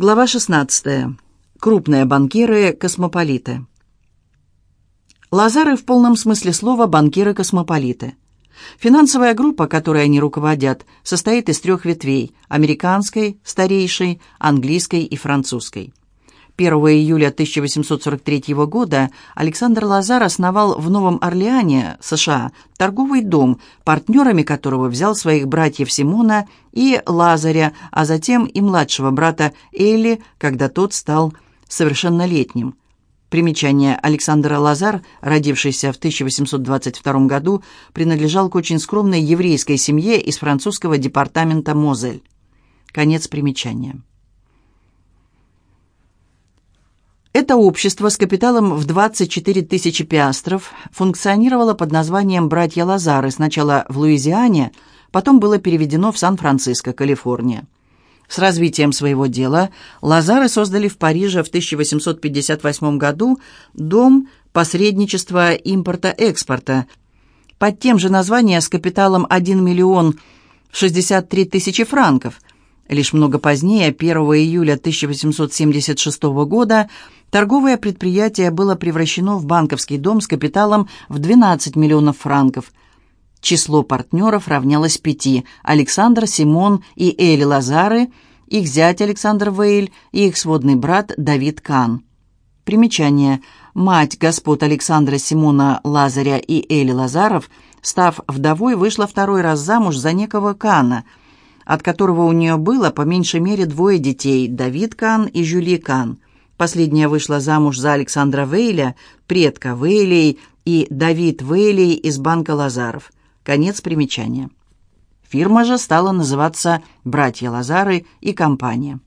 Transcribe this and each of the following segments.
Глава 16. Крупные банкиры-космополиты. Лазары в полном смысле слова банкиры-космополиты. Финансовая группа, которой они руководят, состоит из трех ветвей – американской, старейшей, английской и французской. 1 июля 1843 года Александр Лазар основал в Новом Орлеане, США, торговый дом, партнерами которого взял своих братьев Симона и Лазаря, а затем и младшего брата Элли, когда тот стал совершеннолетним. Примечание Александра Лазар, родившийся в 1822 году, принадлежал к очень скромной еврейской семье из французского департамента Мозель. Конец примечания. Это общество с капиталом в 24 тысячи пиастров функционировало под названием «Братья Лазары» сначала в Луизиане, потом было переведено в Сан-Франциско, Калифорния. С развитием своего дела Лазары создали в Париже в 1858 году дом посредничества импорта-экспорта под тем же названием с капиталом 1 миллион 63 тысячи франков. Лишь много позднее, 1 июля 1876 года, Торговое предприятие было превращено в банковский дом с капиталом в 12 миллионов франков. Число партнеров равнялось пяти – Александр, Симон и Эли Лазары, их зять Александр Вейль и их сводный брат Давид Кан. Примечание. Мать господ Александра Симона Лазаря и Эли Лазаров, став вдовой, вышла второй раз замуж за некого Кана, от которого у нее было по меньшей мере двое детей – Давид Кан и Жюли Кан – Последняя вышла замуж за Александра Вейля, предка Вейлей, и Давид Вейлей из банка Лазаров. Конец примечания. Фирма же стала называться «Братья Лазары и компания».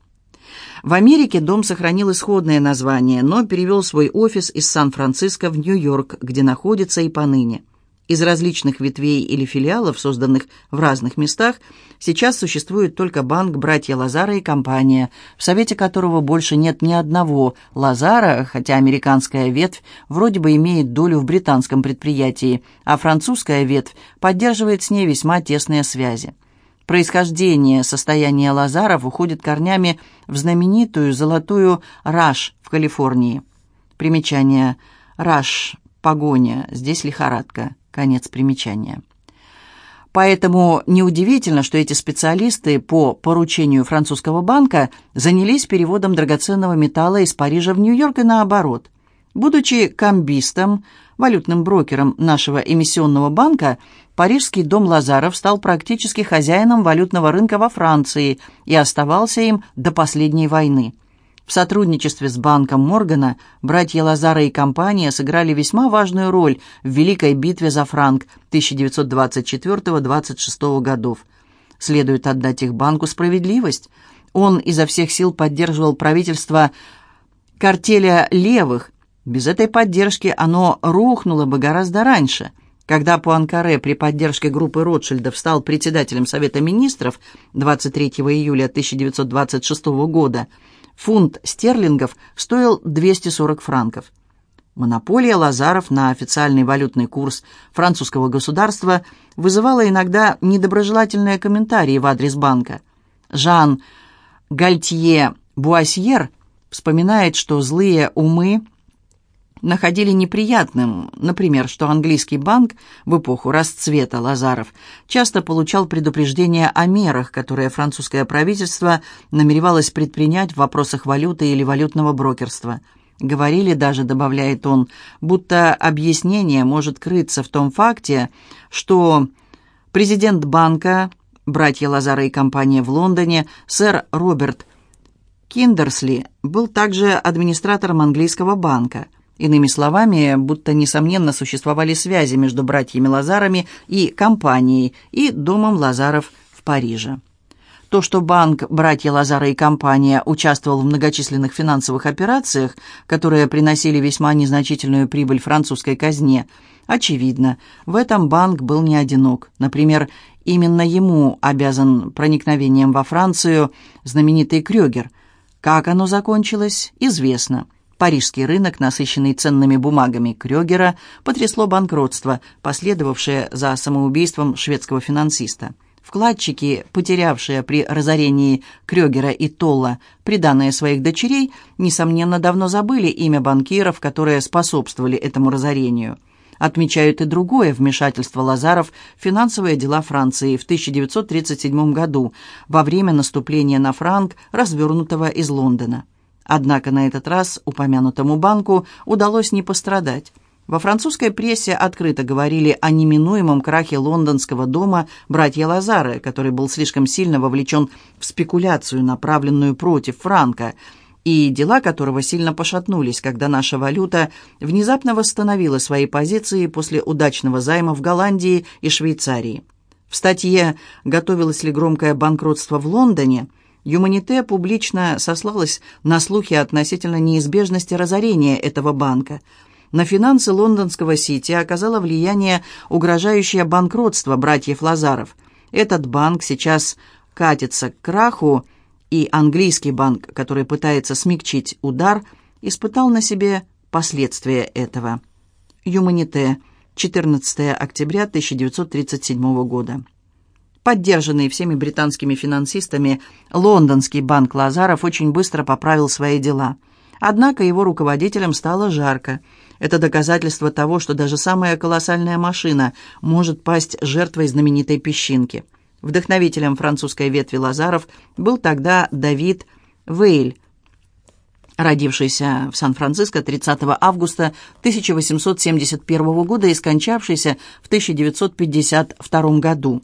В Америке дом сохранил исходное название, но перевел свой офис из Сан-Франциско в Нью-Йорк, где находится и поныне. Из различных ветвей или филиалов, созданных в разных местах, сейчас существует только банк «Братья Лазара и компания», в совете которого больше нет ни одного Лазара, хотя американская ветвь вроде бы имеет долю в британском предприятии, а французская ветвь поддерживает с ней весьма тесные связи. Происхождение состояния Лазаров уходит корнями в знаменитую золотую «Раш» в Калифорнии. Примечание «Раш» – погоня, здесь лихорадка. Конец примечания. Поэтому неудивительно, что эти специалисты по поручению французского банка занялись переводом драгоценного металла из Парижа в Нью-Йорк и наоборот. Будучи комбистом, валютным брокером нашего эмиссионного банка, Парижский дом Лазаров стал практически хозяином валютного рынка во Франции и оставался им до последней войны. В сотрудничестве с банком Моргана братья Лазара и компания сыграли весьма важную роль в Великой битве за франк 1924-26 годов. Следует отдать их банку справедливость. Он изо всех сил поддерживал правительство картеля левых. Без этой поддержки оно рухнуло бы гораздо раньше. Когда Пуанкаре при поддержке группы Ротшильдов стал председателем Совета министров 23 июля 1926 года, фунт стерлингов стоил 240 франков. Монополия Лазаров на официальный валютный курс французского государства вызывала иногда недоброжелательные комментарии в адрес банка. Жан Гальтье Буасьер вспоминает, что злые умы находили неприятным, например, что английский банк в эпоху расцвета Лазаров часто получал предупреждения о мерах, которые французское правительство намеревалось предпринять в вопросах валюты или валютного брокерства. Говорили даже, добавляет он, будто объяснение может крыться в том факте, что президент банка, братья Лазара и компания в Лондоне, сэр Роберт Киндерсли, был также администратором английского банка – Иными словами, будто, несомненно, существовали связи между братьями Лазарами и компанией, и домом Лазаров в Париже. То, что банк «Братья Лазара и компания» участвовал в многочисленных финансовых операциях, которые приносили весьма незначительную прибыль французской казне, очевидно. В этом банк был не одинок. Например, именно ему обязан проникновением во Францию знаменитый Крёгер. Как оно закончилось, известно. Парижский рынок, насыщенный ценными бумагами Крёгера, потрясло банкротство, последовавшее за самоубийством шведского финансиста. Вкладчики, потерявшие при разорении Крёгера и Толла приданное своих дочерей, несомненно, давно забыли имя банкиров, которые способствовали этому разорению. Отмечают и другое вмешательство Лазаров в финансовые дела Франции в 1937 году, во время наступления на франк, развернутого из Лондона. Однако на этот раз упомянутому банку удалось не пострадать. Во французской прессе открыто говорили о неминуемом крахе лондонского дома братья Лазары, который был слишком сильно вовлечен в спекуляцию, направленную против франка, и дела которого сильно пошатнулись, когда наша валюта внезапно восстановила свои позиции после удачного займа в Голландии и Швейцарии. В статье «Готовилось ли громкое банкротство в Лондоне?» Юманите публично сослалась на слухи относительно неизбежности разорения этого банка – на финансы лондонского Сити оказало влияние угрожающее банкротство братьев Лазаров. Этот банк сейчас катится к краху, и английский банк, который пытается смягчить удар, испытал на себе последствия этого. Юманите, 14 октября 1937 года. Поддержанный всеми британскими финансистами, лондонский банк Лазаров очень быстро поправил свои дела. Однако его руководителям стало жарко – это доказательство того, что даже самая колоссальная машина может пасть жертвой знаменитой песчинки. Вдохновителем французской ветви Лазаров был тогда Давид Вейль, родившийся в Сан-Франциско 30 августа 1871 года и скончавшийся в 1952 году.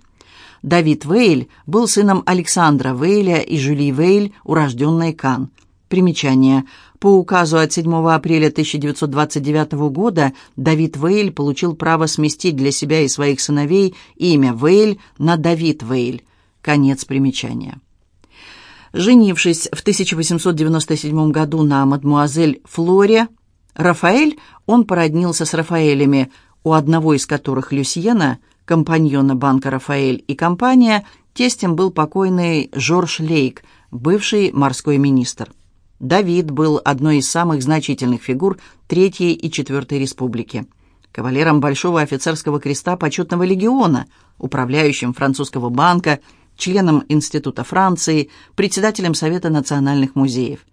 Давид Вейль был сыном Александра Вейля и Жюли Вейль, урожденной Кан. Примечание – по указу от 7 апреля 1929 года Давид Вейль получил право сместить для себя и своих сыновей имя Вейль на Давид Вейль. Конец примечания. Женившись в 1897 году на мадмуазель Флоре, Рафаэль, он породнился с Рафаэлями, у одного из которых Люсьена, компаньона банка «Рафаэль» и компания, тестем был покойный Жорж Лейк, бывший морской министр. Давид был одной из самых значительных фигур Третьей и Четвертой Республики. Кавалером Большого офицерского креста почетного легиона, управляющим французского банка, членом Института Франции, председателем Совета национальных музеев.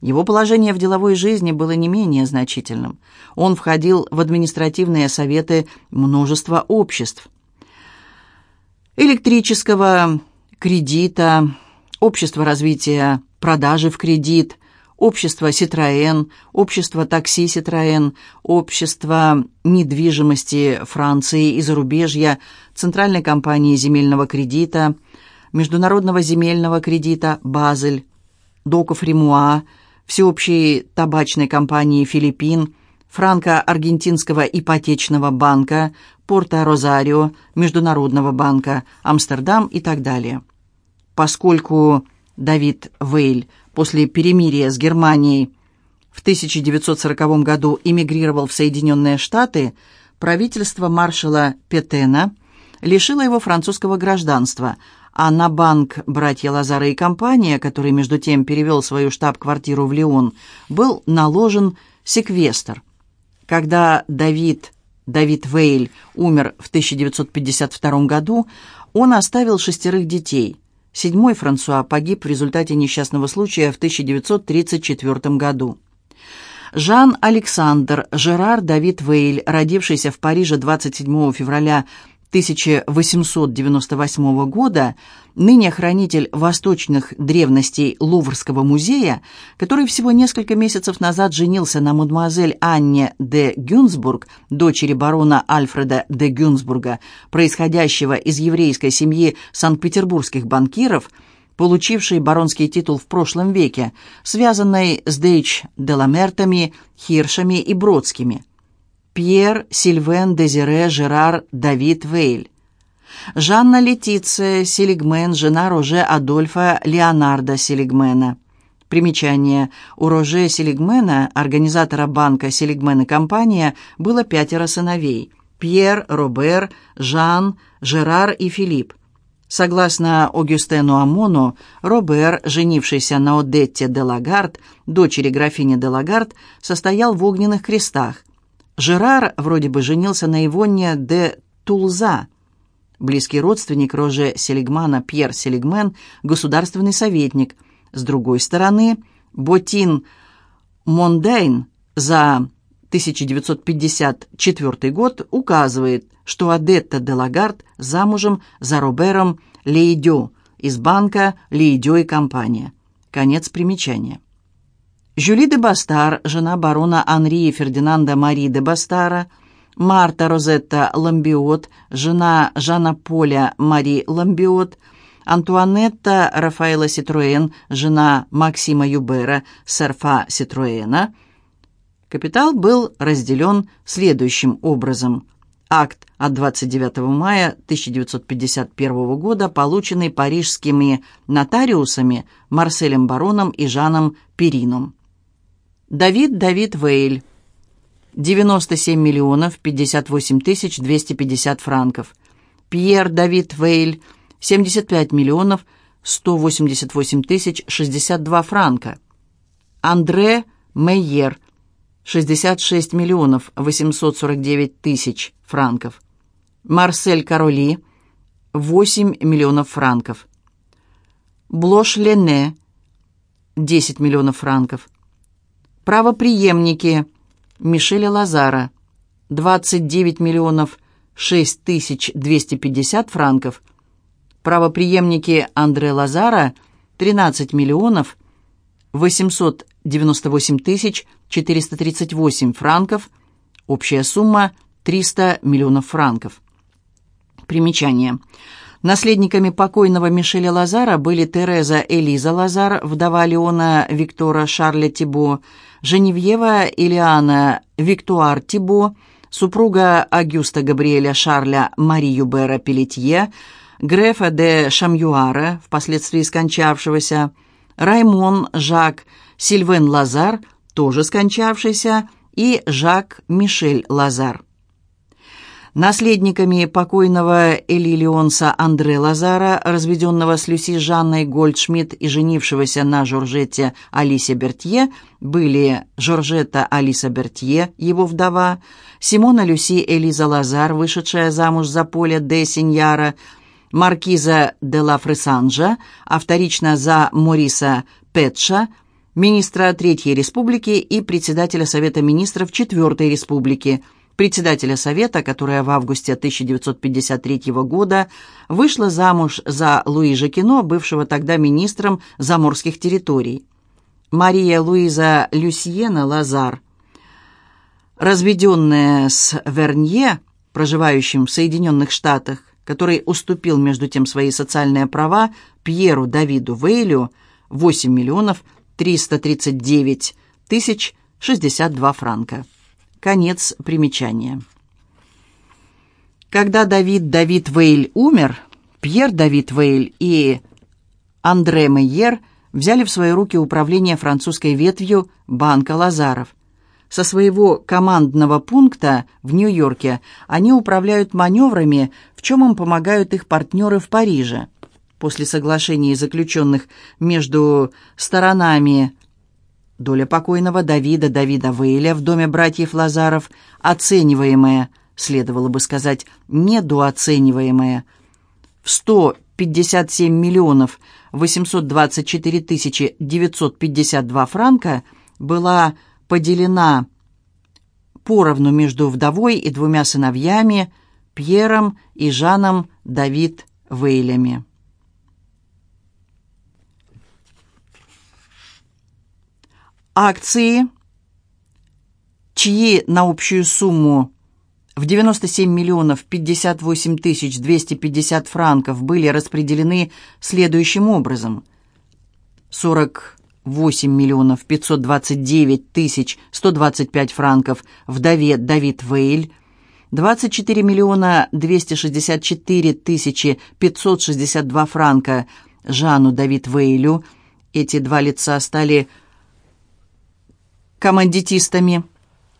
Его положение в деловой жизни было не менее значительным. Он входил в административные советы множества обществ. Электрического, кредита, общества развития продажи в кредит, общество «Ситроен», общество такси «Ситроен», общество недвижимости Франции и зарубежья, Центральной компании земельного кредита, Международного земельного кредита «Базель», Доков Римуа, Всеобщей табачной компании «Филиппин», Франко-Аргентинского ипотечного банка, Порто-Розарио, Международного банка, Амстердам и так далее. Поскольку Давид Вейль после перемирия с Германией в 1940 году эмигрировал в Соединенные Штаты, правительство маршала Петена лишило его французского гражданства, а на банк «Братья Лазара и компания», который между тем перевел свою штаб-квартиру в Лион, был наложен секвестр. Когда Давид, Давид Вейль умер в 1952 году, он оставил шестерых детей – Седьмой Франсуа погиб в результате несчастного случая в 1934 году. Жан-Александр Жерар Давид Вейль, родившийся в Париже 27 февраля 1898 года, ныне хранитель восточных древностей Луврского музея, который всего несколько месяцев назад женился на мадемуазель Анне де Гюнсбург, дочери барона Альфреда де Гюнсбурга, происходящего из еврейской семьи санкт-петербургских банкиров, получившей баронский титул в прошлом веке, связанной с Дейч Деламертами, Хиршами и Бродскими – Пьер, Сильвен, Дезире, Жерар, Давид, Вейль. Жанна Летиция, Селигмен, жена Роже Адольфа Леонардо Селигмена. Примечание. У Роже Селигмена, организатора банка Селигмен и компания, было пятеро сыновей. Пьер, Робер, Жан, Жерар и Филипп. Согласно Огюстену Амону, Робер, женившийся на Одетте де Лагард, дочери графини де Лагард, состоял в огненных крестах. Жерар вроде бы женился на Ивонне де Тулза. близкий родственник Роже Селигмана Пьер Селигмен, государственный советник. С другой стороны, Ботин Мондейн за 1954 год указывает, что Адетта де Лагард замужем за Робером Лейдё из банка Лейдё и компания. Конец примечания. Жюли де Бастар, жена барона Анри Фердинанда Мари де Бастара, Марта Розетта Ламбиот, жена Жана Поля Мари Ламбиот, Антуанетта Рафаэла Ситроен, жена Максима Юбера, серфа Ситроена. Капитал был разделен следующим образом. Акт от 29 мая 1951 года, полученный парижскими нотариусами Марселем Бароном и Жаном Перином. Давид Давид Вейль. 97 миллионов 58 тысяч 250 франков. Пьер Давид Вейль. 75 миллионов 188 тысяч 62 франка. Андре Мейер. 66 миллионов 849 тысяч франков. Марсель Кароли. 8 миллионов франков. Блош Лене. 10 миллионов франков. Правоприемники Мишеля Лазара 29 миллионов 6 тысяч 250 франков. Правоприемники Андре Лазара 13 миллионов 898 тысяч 438 франков. Общая сумма 300 миллионов франков. Примечание. Наследниками покойного Мишеля Лазара были Тереза Элиза Лазар, вдова Леона Виктора Шарля Тибо, Женевьева Илиана Виктуар Тибо, супруга Агюста Габриэля Шарля Мари Юбера Пелетье, Грефа де Шамюара, впоследствии скончавшегося, Раймон Жак Сильвен Лазар, тоже скончавшийся, и Жак Мишель Лазар. Наследниками покойного Элилионса Андре Лазара, разведенного с Люси Жанной Гольдшмидт и женившегося на Жоржетте Алисе Бертье, были Жоржетта Алиса Бертье, его вдова, Симона Люси Элиза Лазар, вышедшая замуж за Поля де Синьяра, Маркиза де ла Фресанжа, а вторично за Мориса Петша, министра Третьей Республики и председателя Совета Министров Четвертой Республики – председателя Совета, которая в августе 1953 года вышла замуж за Луи Жакино, бывшего тогда министром заморских территорий. Мария Луиза Люсьена Лазар, разведенная с Вернье, проживающим в Соединенных Штатах, который уступил между тем свои социальные права Пьеру Давиду Вейлю 8 миллионов 339 тысяч 62 франка. Конец примечания. Когда Давид Давид Вейль умер, Пьер Давид Вейль и Андре Мейер взяли в свои руки управление французской ветвью Банка Лазаров. Со своего командного пункта в Нью-Йорке они управляют маневрами, в чем им помогают их партнеры в Париже. После соглашений, заключенных между сторонами Доля покойного Давида Давида Вейля в доме братьев Лазаров, оцениваемая, следовало бы сказать, недооцениваемая, в 157 миллионов 824 тысячи 952 франка была поделена поровну между вдовой и двумя сыновьями Пьером и Жаном Давид Вейлями. Акции, чьи на общую сумму в 97 миллионов 58 тысяч 250 франков были распределены следующим образом. 48 миллионов 529 тысяч 125 франков вдове Давид Вейль, 24 миллиона 264 тысячи 562 франка Жану Давид Вейлю. Эти два лица стали командитистами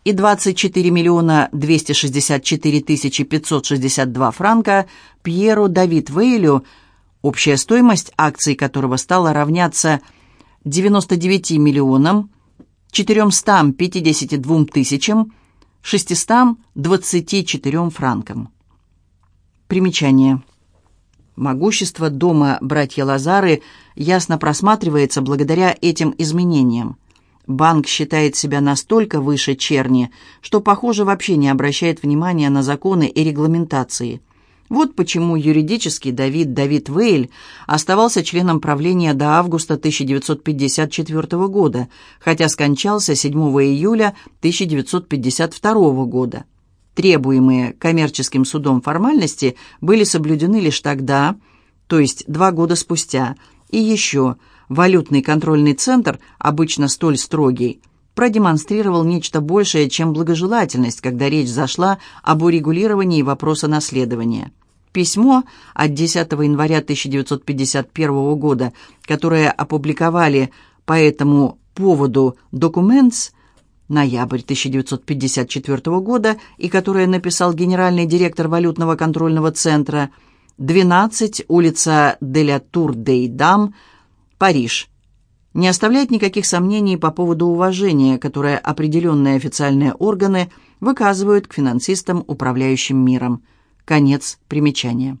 и 24 миллиона 264 тысячи 562 франка Пьеру Давид Вейлю, общая стоимость акций которого стала равняться 99 миллионам 452 тысячам 624 франкам. Примечание. Могущество дома братья Лазары ясно просматривается благодаря этим изменениям. Банк считает себя настолько выше черни, что, похоже, вообще не обращает внимания на законы и регламентации. Вот почему юридически Давид Давид Вейль оставался членом правления до августа 1954 года, хотя скончался 7 июля 1952 года. Требуемые коммерческим судом формальности были соблюдены лишь тогда, то есть два года спустя, и еще – валютный контрольный центр, обычно столь строгий, продемонстрировал нечто большее, чем благожелательность, когда речь зашла об урегулировании вопроса наследования. Письмо от 10 января 1951 года, которое опубликовали по этому поводу «Документс», ноябрь 1954 года, и которое написал генеральный директор валютного контрольного центра 12, улица Деля Тур-Дей-Дам, Париж. Не оставляет никаких сомнений по поводу уважения, которое определенные официальные органы выказывают к финансистам, управляющим миром. Конец примечания.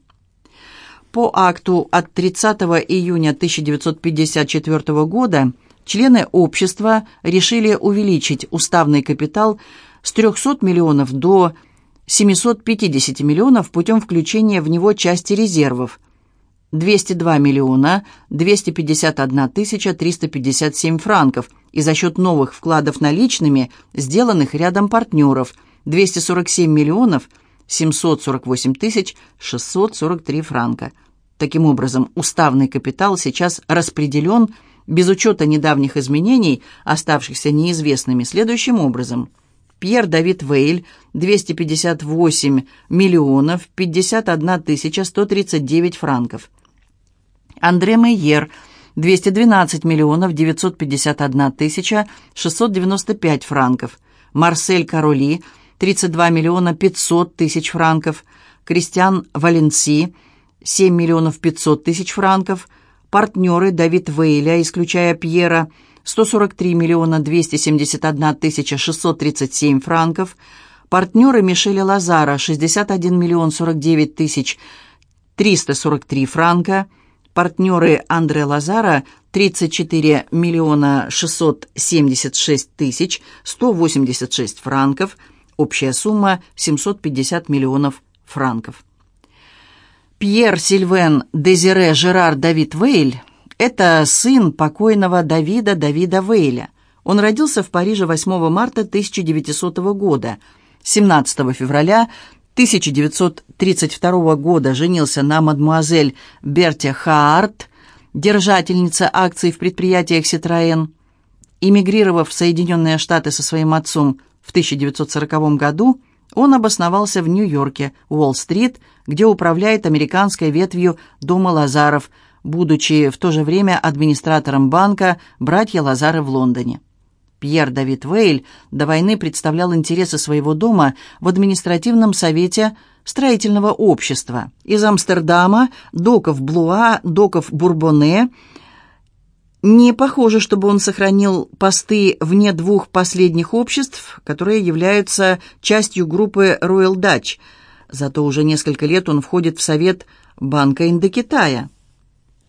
По акту от 30 июня 1954 года члены общества решили увеличить уставный капитал с 300 миллионов до 750 миллионов путем включения в него части резервов – 202 миллиона 251 тысяча 357 франков и за счет новых вкладов наличными, сделанных рядом партнеров, 247 миллионов 748 тысяч 643 франка. Таким образом, уставный капитал сейчас распределен без учета недавних изменений, оставшихся неизвестными, следующим образом. Пьер Давид Вейль – 258 миллионов 51 тысяча 139 франков. Андре Мейер – 212 миллионов 951 тысяча 695 франков. Марсель Кароли – 32 миллиона 500 тысяч франков. Кристиан Валенси – 7 миллионов 500 тысяч франков. Партнеры Давид Вейля, исключая Пьера – 143 миллиона 271 тысяча 637 франков. Партнеры Мишеля Лазара – 61 миллион 49 тысяч 343 франка партнеры Андре Лазара 34 миллиона 676 тысяч 186 франков, общая сумма 750 миллионов франков. Пьер Сильвен Дезире Жерар Давид Вейль – это сын покойного Давида Давида Вейля. Он родился в Париже 8 марта 1900 года. 17 февраля 1932 года женился на мадмуазель Берте Хаарт, держательнице акций в предприятиях «Ситроен». Эмигрировав в Соединенные Штаты со своим отцом в 1940 году, он обосновался в Нью-Йорке, Уолл-стрит, где управляет американской ветвью Дома Лазаров, будучи в то же время администратором банка «Братья Лазары» в Лондоне. Пьер Давид Вейль до войны представлял интересы своего дома в административном совете строительного общества. Из Амстердама, доков Блуа, доков Бурбоне. Не похоже, чтобы он сохранил посты вне двух последних обществ, которые являются частью группы Royal Dutch. Зато уже несколько лет он входит в совет Банка Индокитая.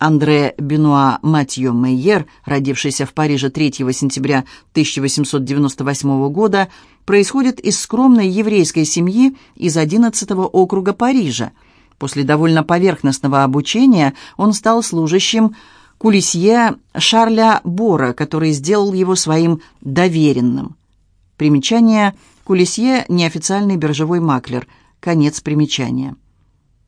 Андре Бенуа Матье Мейер, родившийся в Париже 3 сентября 1898 года, происходит из скромной еврейской семьи из 11 округа Парижа. После довольно поверхностного обучения он стал служащим кулисье Шарля Бора, который сделал его своим доверенным. Примечание «Кулисье» – неофициальный биржевой маклер. Конец примечания.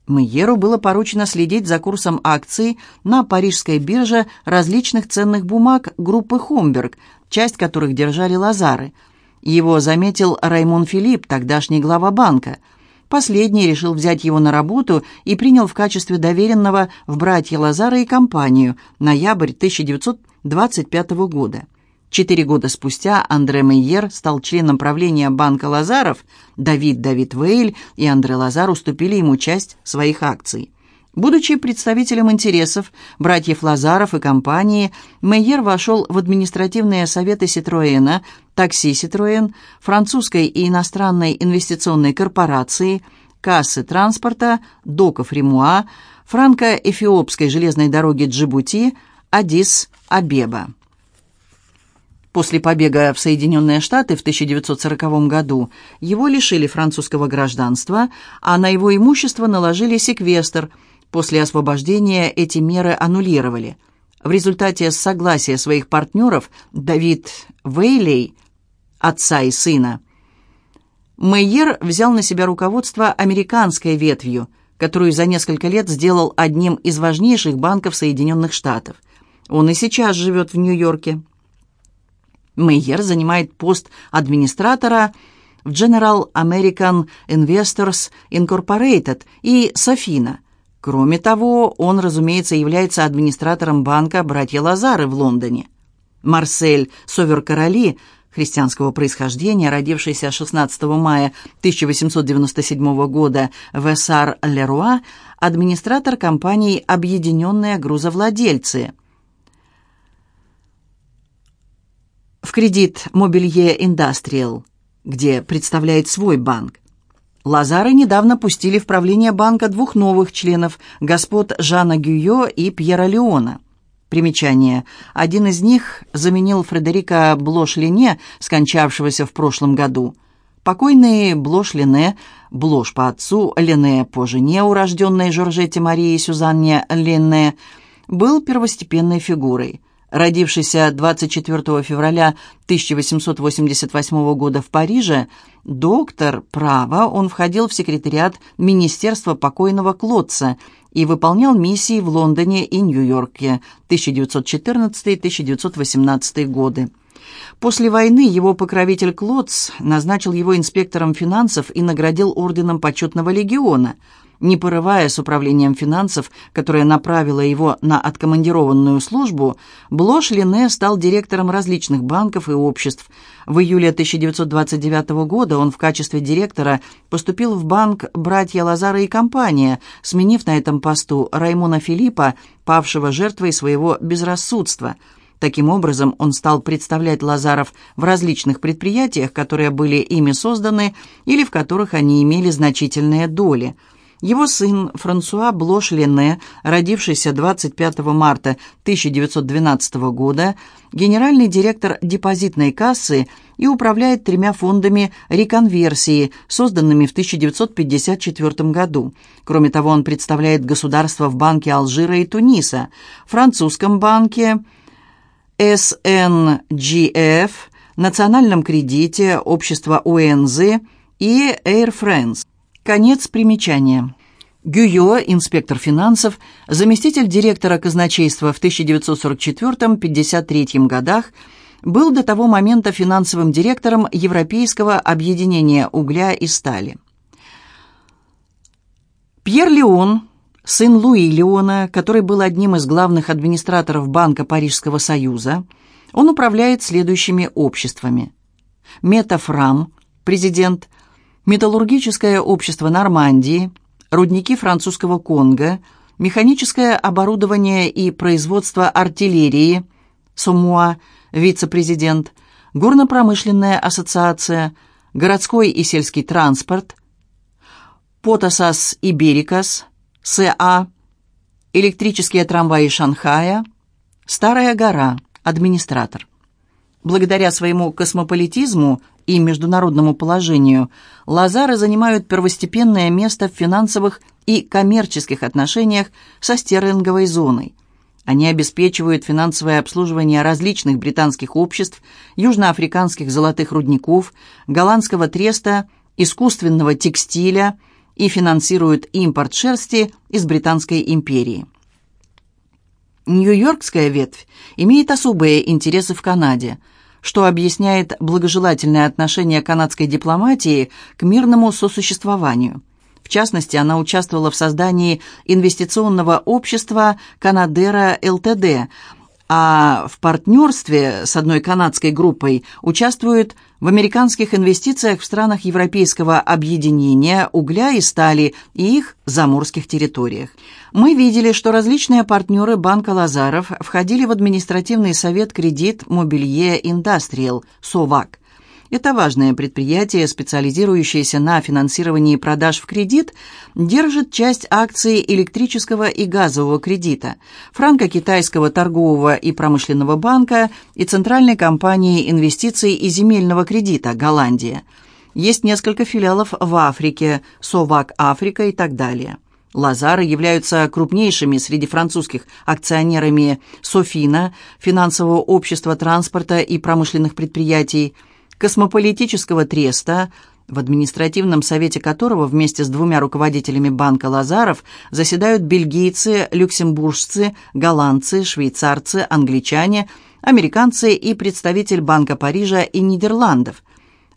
Мейеру было поручено следить за курсом акций на парижской бирже различных ценных бумаг группы «Хумберг», часть которых держали Лазары. Его заметил Раймон Филипп, тогдашний глава банка. Последний решил взять его на работу и принял в качестве доверенного в братья Лазары и компанию, ноябрь 1925 года. Четыре года спустя Андре Мейер стал членом правления банка Лазаров, Давид Давид Вейль и Андре Лазар уступили ему часть своих акций. Будучи представителем интересов братьев Лазаров и компании, Мейер вошел в административные советы Ситроена, такси Ситроен, французской и иностранной инвестиционной корпорации, кассы транспорта, доков Ремуа, франко-эфиопской железной дороги Джибути, Адис-Абеба. После побега в Соединенные Штаты в 1940 году его лишили французского гражданства, а на его имущество наложили секвестр. После освобождения эти меры аннулировали. В результате согласия своих партнеров Давид Вейлей, отца и сына, Мейер взял на себя руководство американской ветвью, которую за несколько лет сделал одним из важнейших банков Соединенных Штатов. Он и сейчас живет в Нью-Йорке. Мейер занимает пост администратора в General American Investors Incorporated и Софина. Кроме того, он, разумеется, является администратором банка «Братья Лазары» в Лондоне. Марсель Совер-Короли, христианского происхождения, родившийся 16 мая 1897 года в Эссар-Леруа, администратор компании «Объединенные грузовладельцы», в кредит Мобилье Индастриал, где представляет свой банк. Лазары недавно пустили в правление банка двух новых членов, господ Жана Гюйо и Пьера Леона. Примечание. Один из них заменил Фредерика Блош-Лене, скончавшегося в прошлом году. Покойный Блош-Лене, Блош по отцу, Лене по жене, урожденной Жоржете Марии Сюзанне Лене, был первостепенной фигурой – Родившийся 24 февраля 1888 года в Париже, доктор права, он входил в секретариат Министерства покойного Клотца и выполнял миссии в Лондоне и Нью-Йорке 1914-1918 годы. После войны его покровитель Клотц назначил его инспектором финансов и наградил орденом почетного легиона – не порывая с управлением финансов, которое направило его на откомандированную службу, Блош Лене стал директором различных банков и обществ. В июле 1929 года он в качестве директора поступил в банк «Братья Лазара и компания», сменив на этом посту Раймона Филиппа, павшего жертвой своего безрассудства – Таким образом, он стал представлять Лазаров в различных предприятиях, которые были ими созданы или в которых они имели значительные доли – его сын Франсуа Блош-Лене, родившийся 25 марта 1912 года, генеральный директор депозитной кассы и управляет тремя фондами реконверсии, созданными в 1954 году. Кроме того, он представляет государство в Банке Алжира и Туниса, французском банке SNGF, Национальном кредите, общество УНЗ и Air France. Конец примечания. Гюйо, инспектор финансов, заместитель директора казначейства в 1944-53 годах, был до того момента финансовым директором Европейского объединения угля и стали. Пьер Леон, сын Луи Леона, который был одним из главных администраторов Банка Парижского Союза, он управляет следующими обществами. Метафрам, президент – металлургическое общество Нормандии, рудники французского Конго, механическое оборудование и производство артиллерии, Сомуа, вице-президент, горно-промышленная ассоциация, городской и сельский транспорт, Потасас и Берикас, СА, электрические трамваи Шанхая, Старая гора, администратор. Благодаря своему космополитизму и международному положению, Лазары занимают первостепенное место в финансовых и коммерческих отношениях со стерлинговой зоной. Они обеспечивают финансовое обслуживание различных британских обществ, южноафриканских золотых рудников, голландского треста, искусственного текстиля и финансируют импорт шерсти из Британской империи. Нью-Йоркская ветвь имеет особые интересы в Канаде – что объясняет благожелательное отношение канадской дипломатии к мирному сосуществованию. В частности, она участвовала в создании инвестиционного общества «Канадера ЛТД», а в партнерстве с одной канадской группой участвует в американских инвестициях в странах Европейского объединения угля и стали и их заморских территориях. Мы видели, что различные партнеры Банка Лазаров входили в административный совет «Кредит Мобилье Индастриал» СОВАК. Это важное предприятие, специализирующееся на финансировании продаж в кредит, держит часть акций электрического и газового кредита, франко-китайского торгового и промышленного банка и Центральной компании инвестиций и земельного кредита «Голландия». Есть несколько филиалов в Африке, Совак Африка и так далее. Лазары являются крупнейшими среди французских акционерами Софина, финансового общества транспорта и промышленных предприятий, космополитического треста, в административном совете которого вместе с двумя руководителями банка Лазаров заседают бельгийцы, люксембуржцы, голландцы, швейцарцы, англичане, американцы и представитель Банка Парижа и Нидерландов –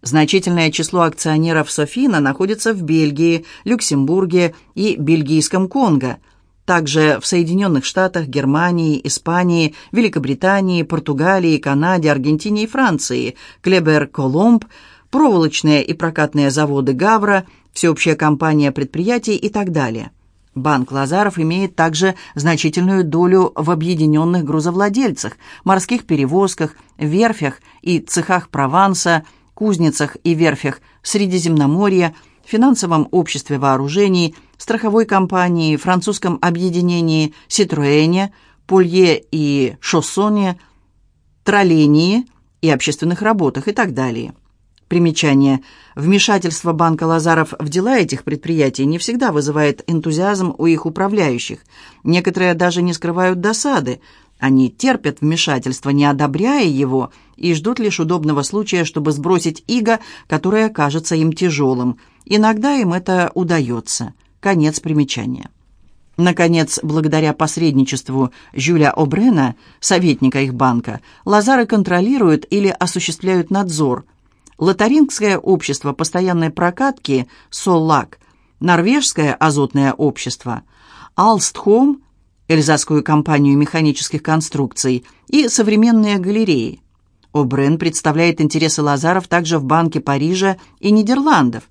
Значительное число акционеров Софина находится в Бельгии, Люксембурге и Бельгийском Конго, также в Соединенных Штатах, Германии, Испании, Великобритании, Португалии, Канаде, Аргентине и Франции, Клебер-Коломб, проволочные и прокатные заводы Гавра, всеобщая компания предприятий и так далее. Банк Лазаров имеет также значительную долю в объединенных грузовладельцах, морских перевозках, верфях и цехах Прованса – кузницах и верфях Средиземноморья, финансовом обществе вооружений, страховой компании, французском объединении «Ситруэне», «Полье» и «Шоссоне», «Троллении» и общественных работах и так далее. Примечание. Вмешательство банка Лазаров в дела этих предприятий не всегда вызывает энтузиазм у их управляющих. Некоторые даже не скрывают досады – они терпят вмешательство, не одобряя его, и ждут лишь удобного случая, чтобы сбросить иго, которое кажется им тяжелым. Иногда им это удается. Конец примечания. Наконец, благодаря посредничеству Жюля О'Брена, советника их банка, Лазары контролируют или осуществляют надзор. Лотарингское общество постоянной прокатки «Соллак», Норвежское азотное общество, Алстхом – Эльзасскую компанию механических конструкций и современные галереи. О'Брен представляет интересы Лазаров также в Банке Парижа и Нидерландов.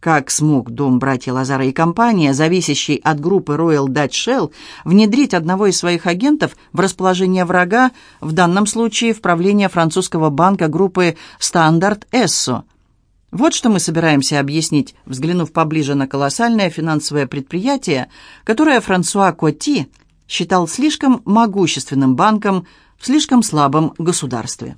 Как смог дом братья Лазара и компания, зависящий от группы Royal Dutch Shell, внедрить одного из своих агентов в расположение врага, в данном случае в правление французского банка группы Standard Esso – вот что мы собираемся объяснить, взглянув поближе на колоссальное финансовое предприятие, которое Франсуа Коти считал слишком могущественным банком в слишком слабом государстве.